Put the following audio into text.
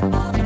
Bye.